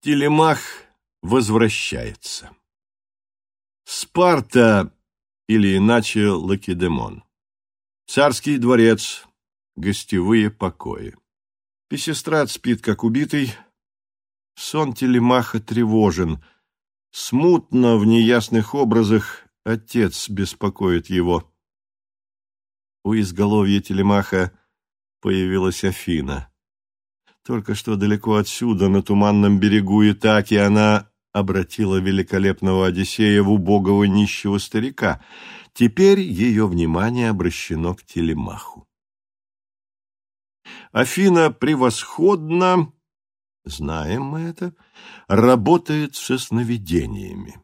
Телемах возвращается. Спарта, или иначе Лакедемон. Царский дворец, гостевые покои. Песестрат спит, как убитый. Сон Телемаха тревожен. Смутно в неясных образах отец беспокоит его. У изголовья Телемаха появилась Афина. Только что далеко отсюда, на туманном берегу Итаки, она обратила великолепного Одиссея в убогого нищего старика. Теперь ее внимание обращено к Телемаху. Афина превосходно, знаем мы это, работает со сновидениями.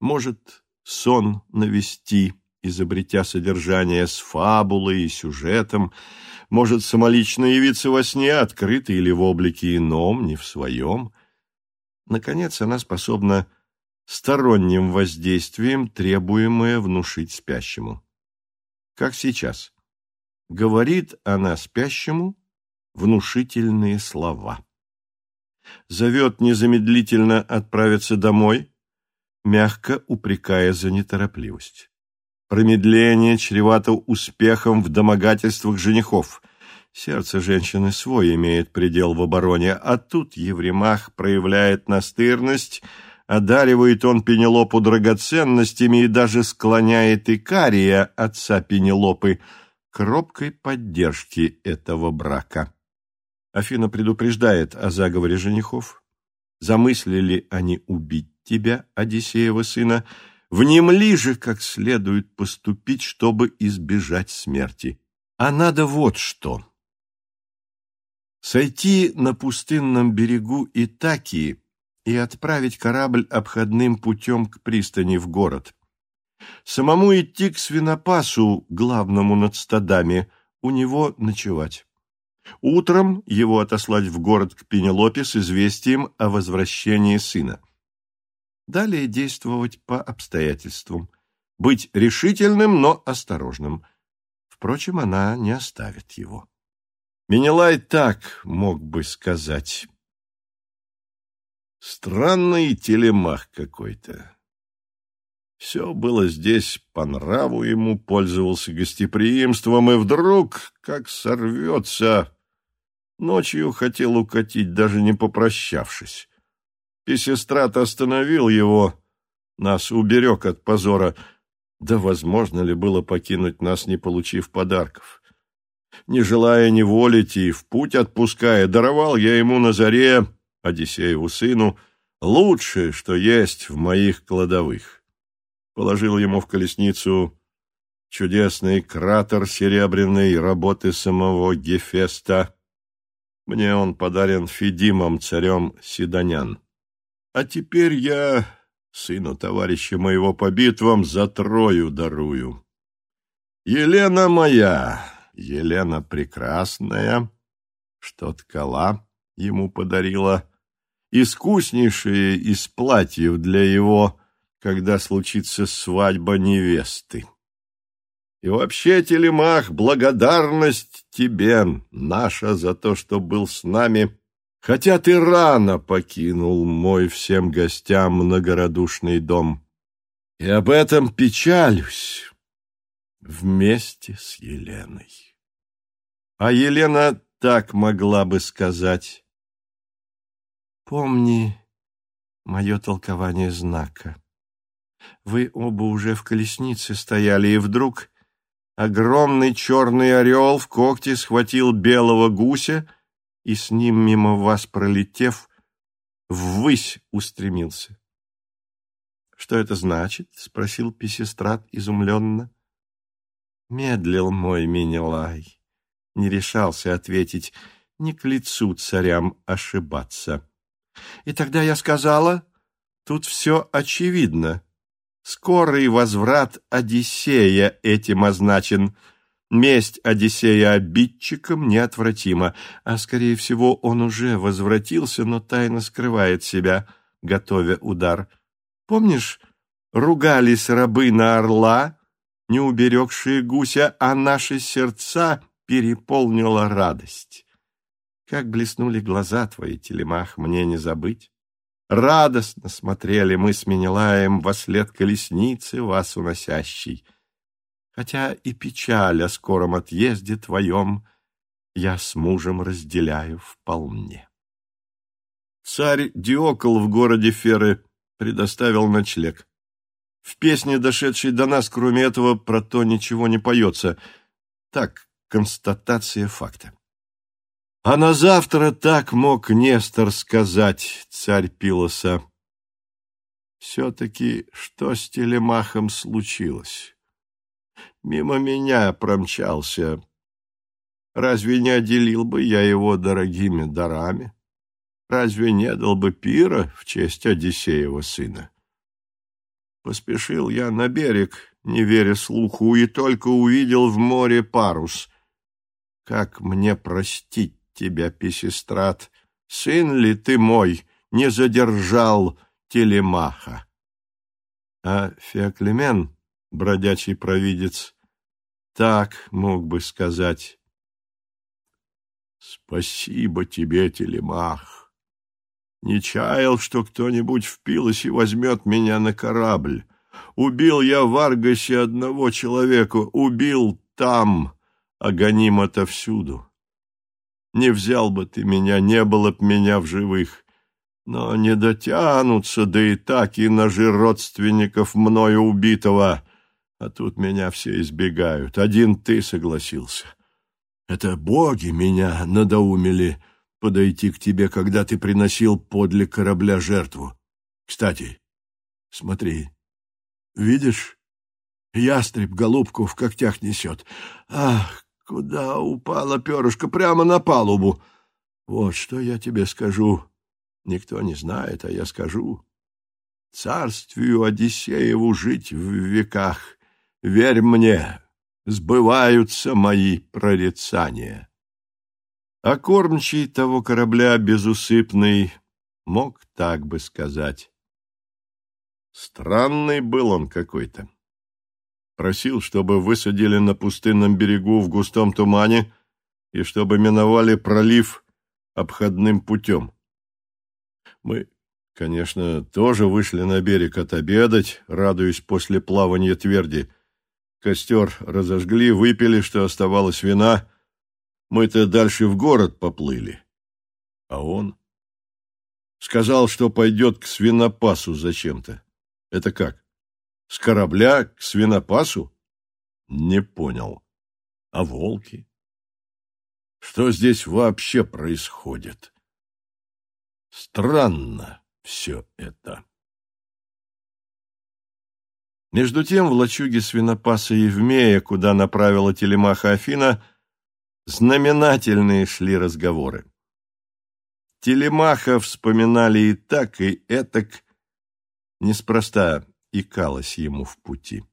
Может сон навести, изобретя содержание с фабулой и сюжетом, может самолично явиться во сне, открыто или в облике ином, не в своем. Наконец, она способна сторонним воздействием требуемое внушить спящему. Как сейчас. Говорит она спящему внушительные слова. Зовет незамедлительно отправиться домой, мягко упрекая за неторопливость. Промедление чревато успехом в домогательствах женихов. Сердце женщины свой имеет предел в обороне, а тут Евремах проявляет настырность, одаривает он Пенелопу драгоценностями и даже склоняет Икария, отца Пенелопы, к робкой поддержке этого брака. Афина предупреждает о заговоре женихов. Замыслили они убить тебя, Одиссеева сына, — Внемли же, как следует поступить, чтобы избежать смерти. А надо вот что. Сойти на пустынном берегу Итакии и отправить корабль обходным путем к пристани в город. Самому идти к свинопасу, главному над стадами, у него ночевать. Утром его отослать в город к Пенелопе с известием о возвращении сына. Далее действовать по обстоятельствам. Быть решительным, но осторожным. Впрочем, она не оставит его. Менелай так мог бы сказать. Странный телемах какой-то. Все было здесь по нраву ему, пользовался гостеприимством, и вдруг, как сорвется, ночью хотел укатить, даже не попрощавшись. Песестрат остановил его, нас уберег от позора. Да возможно ли было покинуть нас, не получив подарков? Не желая неволить и в путь отпуская, даровал я ему на заре, Одиссееву сыну, лучшее, что есть в моих кладовых. Положил ему в колесницу чудесный кратер серебряной работы самого Гефеста. Мне он подарен Фидимом, царем Сидонян. А теперь я, сыну товарища моего по битвам, за Трою дарую. Елена моя, Елена прекрасная, что ткала ему подарила, искуснейшее из платьев для его, когда случится свадьба невесты. И вообще, Телемах, благодарность тебе наша за то, что был с нами Хотя ты рано покинул мой всем гостям многородушный дом. И об этом печалюсь вместе с Еленой. А Елена так могла бы сказать. Помни мое толкование знака. Вы оба уже в колеснице стояли, и вдруг огромный черный орел в когте схватил белого гуся и с ним, мимо вас пролетев, ввысь устремился. — Что это значит? — спросил Писестрат изумленно. Медлил мой Минилай, не решался ответить, не к лицу царям ошибаться. И тогда я сказала, тут все очевидно. Скорый возврат Одиссея этим означен — Месть Одиссея обидчикам неотвратима, а, скорее всего, он уже возвратился, но тайно скрывает себя, готовя удар. Помнишь, ругались рабы на орла, не уберегшие гуся, а наши сердца переполнила радость. Как блеснули глаза твои, телемах, мне не забыть. Радостно смотрели мы с Менелаем во след колесницы вас уносящей. Хотя и печаль о скором отъезде твоем я с мужем разделяю вполне. Царь Диокол в городе Феры предоставил ночлег. В песне, дошедшей до нас, кроме этого, про то ничего не поется. Так, констатация факта. А на завтра так мог Нестор сказать, царь Пилоса. Все-таки что с телемахом случилось? Мимо меня промчался. Разве не отделил бы я его дорогими дарами? Разве не дал бы пира в честь Одиссеева сына? Поспешил я на берег, не веря слуху, и только увидел в море парус. Как мне простить тебя, Песистрат? Сын ли ты мой не задержал телемаха? А Феоклемен, бродячий провидец, так мог бы сказать. Спасибо тебе, телемах. Не чаял, что кто-нибудь впилось и возьмет меня на корабль. Убил я в Аргасе одного человека, убил там, а гоним отовсюду. Не взял бы ты меня, не было б меня в живых. Но не дотянутся, да и так и ножи родственников мною убитого. А тут меня все избегают. Один ты согласился. Это боги меня надоумили, — подойти к тебе, когда ты приносил подле корабля жертву. Кстати, смотри, видишь, ястреб голубку в когтях несет. Ах, куда упала перышко? Прямо на палубу. Вот что я тебе скажу. Никто не знает, а я скажу. Царствию Одиссееву жить в веках. Верь мне, сбываются мои прорицания. А кормчий того корабля безусыпный мог так бы сказать. Странный был он какой-то. Просил, чтобы высадили на пустынном берегу в густом тумане и чтобы миновали пролив обходным путем. Мы, конечно, тоже вышли на берег отобедать, радуясь после плавания тверди. Костер разожгли, выпили, что оставалось вина — мы-то дальше в город поплыли. А он сказал, что пойдет к свинопасу зачем-то. Это как? С корабля к свинопасу? Не понял. А волки? Что здесь вообще происходит? Странно все это. Между тем в лачуге свинопаса Евмея, куда направила телемаха Афина, Знаменательные шли разговоры. Телемаха вспоминали и так, и этак, неспроста икалось ему в пути.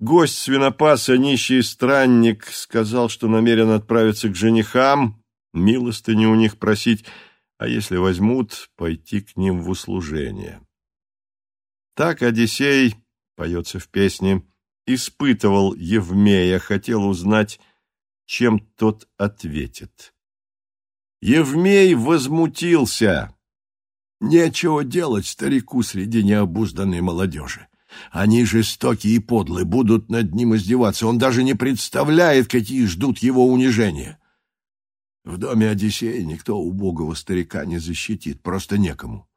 Гость свинопаса, нищий странник, сказал, что намерен отправиться к женихам, милостыни у них просить, а если возьмут, пойти к ним в услужение. Так Одиссей, поется в песне, испытывал Евмея, хотел узнать, чем тот ответит. Евмей возмутился. Нечего делать старику среди необузданной молодежи. Они жестоки и подлы, будут над ним издеваться. Он даже не представляет, какие ждут его унижения. В доме Одиссея никто убогого старика не защитит, просто некому.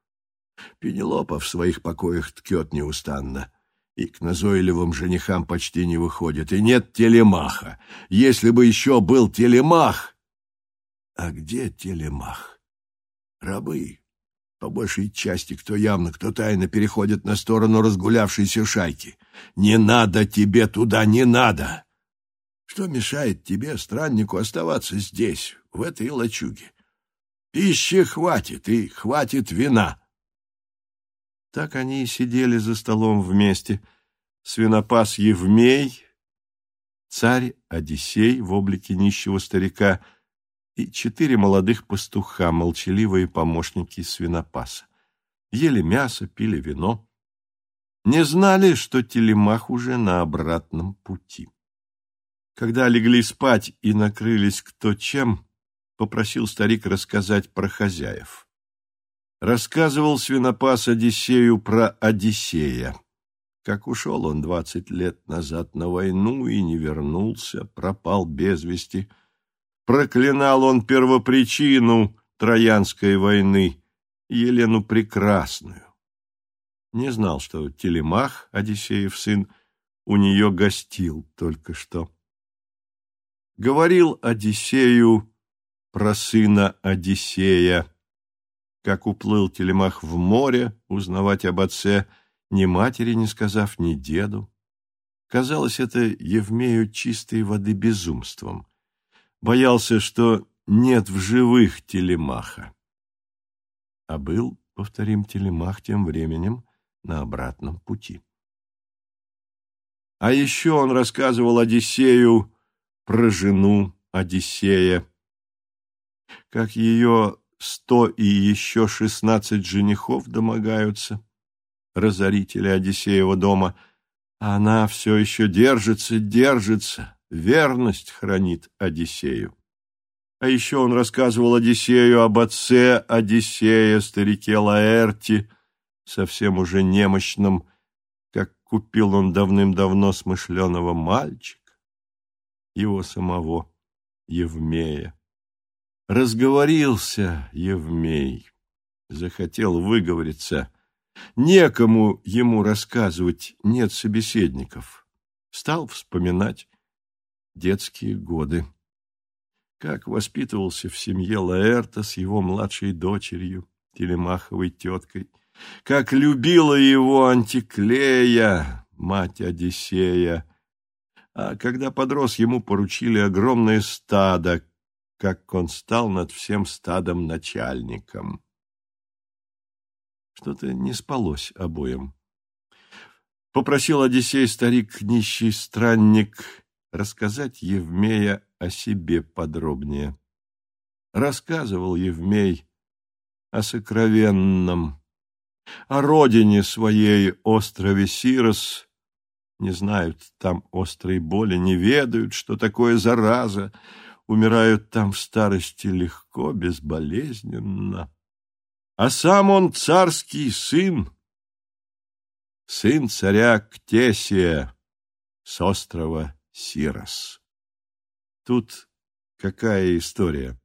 Пенелопа в своих покоях ткет неустанно и к назойливым женихам почти не выходит, и нет телемаха. Если бы еще был телемах... А где телемах? Рабы, по большей части, кто явно, кто тайно переходит на сторону разгулявшейся шайки. Не надо тебе туда, не надо! Что мешает тебе, страннику, оставаться здесь, в этой лачуге? Пищи хватит, и хватит вина. Так они и сидели за столом вместе. Свинопас Евмей, царь Одиссей в облике нищего старика и четыре молодых пастуха, молчаливые помощники свинопаса. Ели мясо, пили вино. Не знали, что телемах уже на обратном пути. Когда легли спать и накрылись кто чем, попросил старик рассказать про хозяев. Рассказывал свинопас Одиссею про Одиссея. Как ушел он двадцать лет назад на войну и не вернулся, пропал без вести. Проклинал он первопричину Троянской войны, Елену Прекрасную. Не знал, что Телемах, Одиссеев сын, у нее гостил только что. Говорил Одиссею про сына Одиссея, как уплыл Телемах в море узнавать об отце, ни матери не сказав, ни деду. Казалось это Евмею чистой воды безумством. Боялся, что нет в живых Телемаха. А был, повторим, Телемах тем временем на обратном пути. А еще он рассказывал Одиссею про жену Одиссея, как ее сто и еще шестнадцать женихов домогаются, разорители Одиссеева дома, а она все еще держится, держится, верность хранит Одиссею. А еще он рассказывал Одиссею об отце Одиссея, старике Лаэрти, совсем уже немощном, как купил он давным-давно смышленого мальчика, его самого Евмея. Разговорился Евмей, захотел выговориться. Некому ему рассказывать, нет собеседников. Стал вспоминать детские годы. Как воспитывался в семье Лаэрта с его младшей дочерью, Телемаховой теткой. Как любила его Антиклея, мать Одиссея. А когда подрос, ему поручили огромное стадо, как он стал над всем стадом начальником. Что-то не спалось обоим. Попросил Одиссей старик, нищий странник, рассказать Евмея о себе подробнее. Рассказывал Евмей о сокровенном, о родине своей, острове Сирос. Не знают там острой боли, не ведают, что такое зараза, умирают там в старости легко, безболезненно. А сам он царский сын, сын царя Ктесия с острова Сирос. Тут какая история?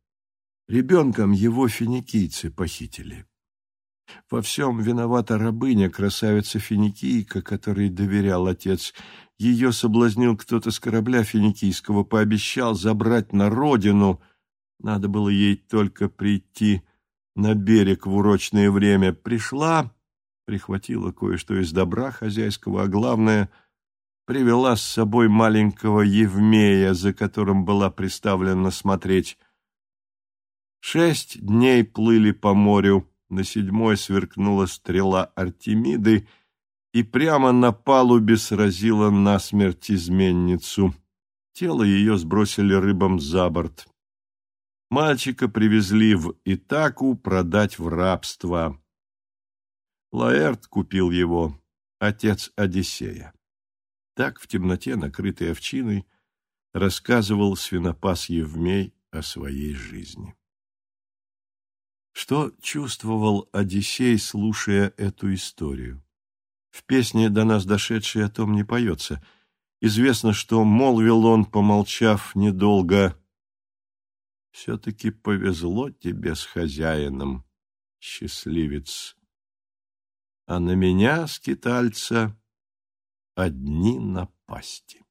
Ребенком его финикийцы похитили. Во всем виновата рабыня, красавица Финикийка, которой доверял отец. Ее соблазнил кто-то с корабля финикийского, пообещал забрать на родину. Надо было ей только прийти на берег в урочное время. Пришла, прихватила кое-что из добра хозяйского, а главное, привела с собой маленького Евмея, за которым была приставлена смотреть. Шесть дней плыли по морю, на седьмой сверкнула стрела Артемиды и прямо на палубе сразила насмерть изменницу. Тело ее сбросили рыбам за борт. Мальчика привезли в Итаку продать в рабство. Лаэрт купил его, отец Одиссея. Так в темноте, накрытой овчиной, рассказывал свинопас Евмей о своей жизни. Что чувствовал Одиссей, слушая эту историю? В песне, до нас дошедшей, о том не поется. Известно, что молвил он, помолчав недолго, «Все-таки повезло тебе с хозяином, счастливец, а на меня, скитальца, одни напасти».